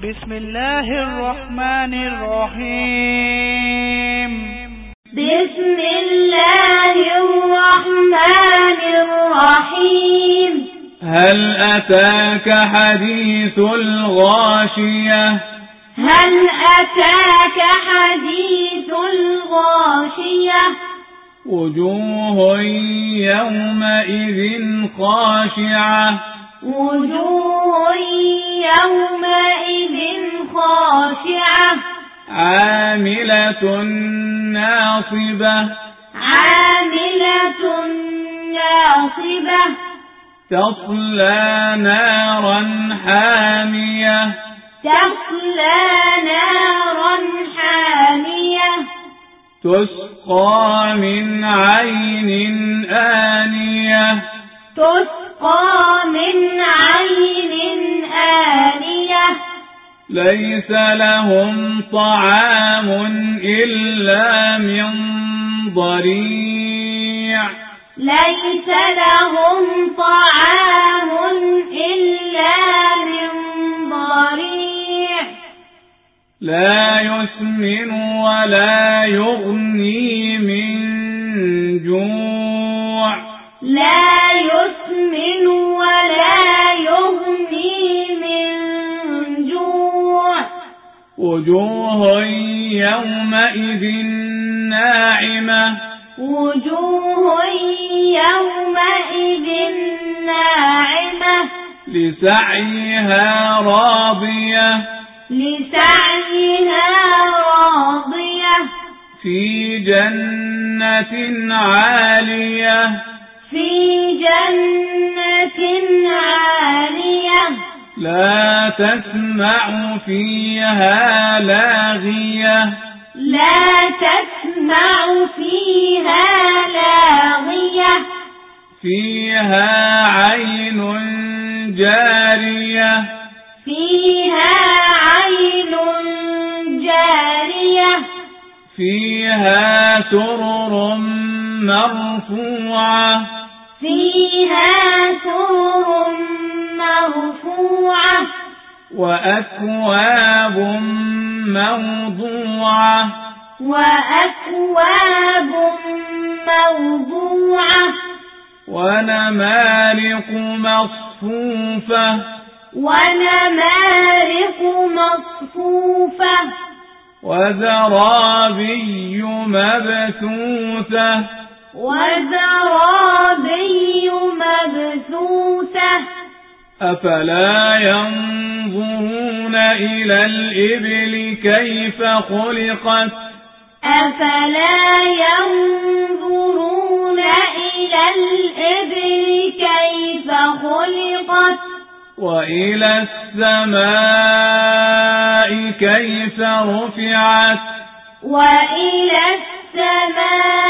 بسم الله الرحمن الرحيم. بسم الله الرحمن الرحيم. هل أتاك حديث الغاشية؟ هل أتاك حديث الغاشية؟ وجوه يومئذ خاشعة. وجوه عاملة ناصبة. عاملة ناصبة. تصلى نارا حامية. تصلى نارا حامية. تسقى من عين آنية. تسقى من عين ليس لهم طعام إلا من ضريع. ليس لهم طعام إلا من ضريع. لا يسمن ولا يغني من جوع. وجوه يومئذ ناعمة. وجوه يومئذ ناعمة. لسعيها راضية. لسعيها راضية. في جنة عالية. في جنة عالية. لا تسمع فيها لاغية. لا تسمع فيها لاغية. فيها عين جارية. فيها عين جارية. فيها سرر مرفوعة. فيها سور مرفوعة. وأكواب موضوعة. وأكواب موضوعة. ونمارق مصفوفة. ونمارق مصفوفة. وزرابي مبثوثة. وزرابي مبثوثة. أفلا ينظرون إلى الإبل كيف خلقت؟ أفلا ينظرون إلى الإبل كيف خلقت؟ وإلى السماء كيف رفعت؟ وإلى السماء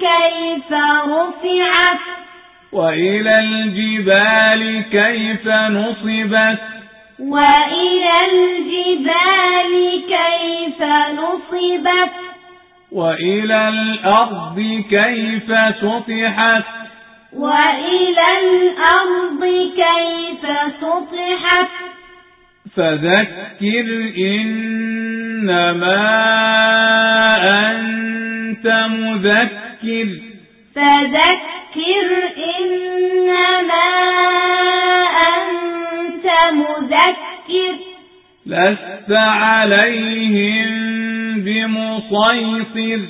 كيف رفعت؟ وإلى الجبال كيف نصبت؟ وإلى الجبال كيف نصبت؟ وإلى الأرض كيف سطحت؟ وإلى الأرض كيف سطحت؟ فذكر إنما أنت مذكر. فذكر مذكر. لست عليهم بمسيطر.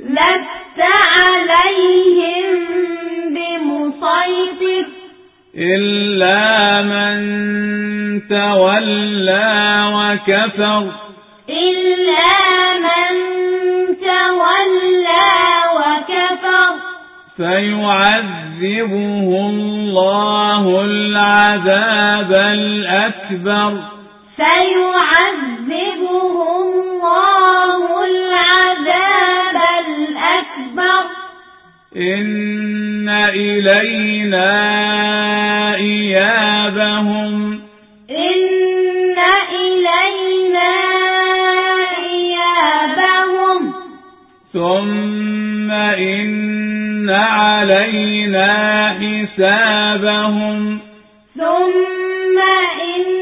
لست عليهم بمسيطر. إلا من تولى وكفر. إلا فيعذبه الله العذاب الأكبر. فيعذبه الله العذاب الأكبر. إن إلينا إيابهم. إن إلينا إيابهم. ثم إن إن علينا حسابهم ثم إن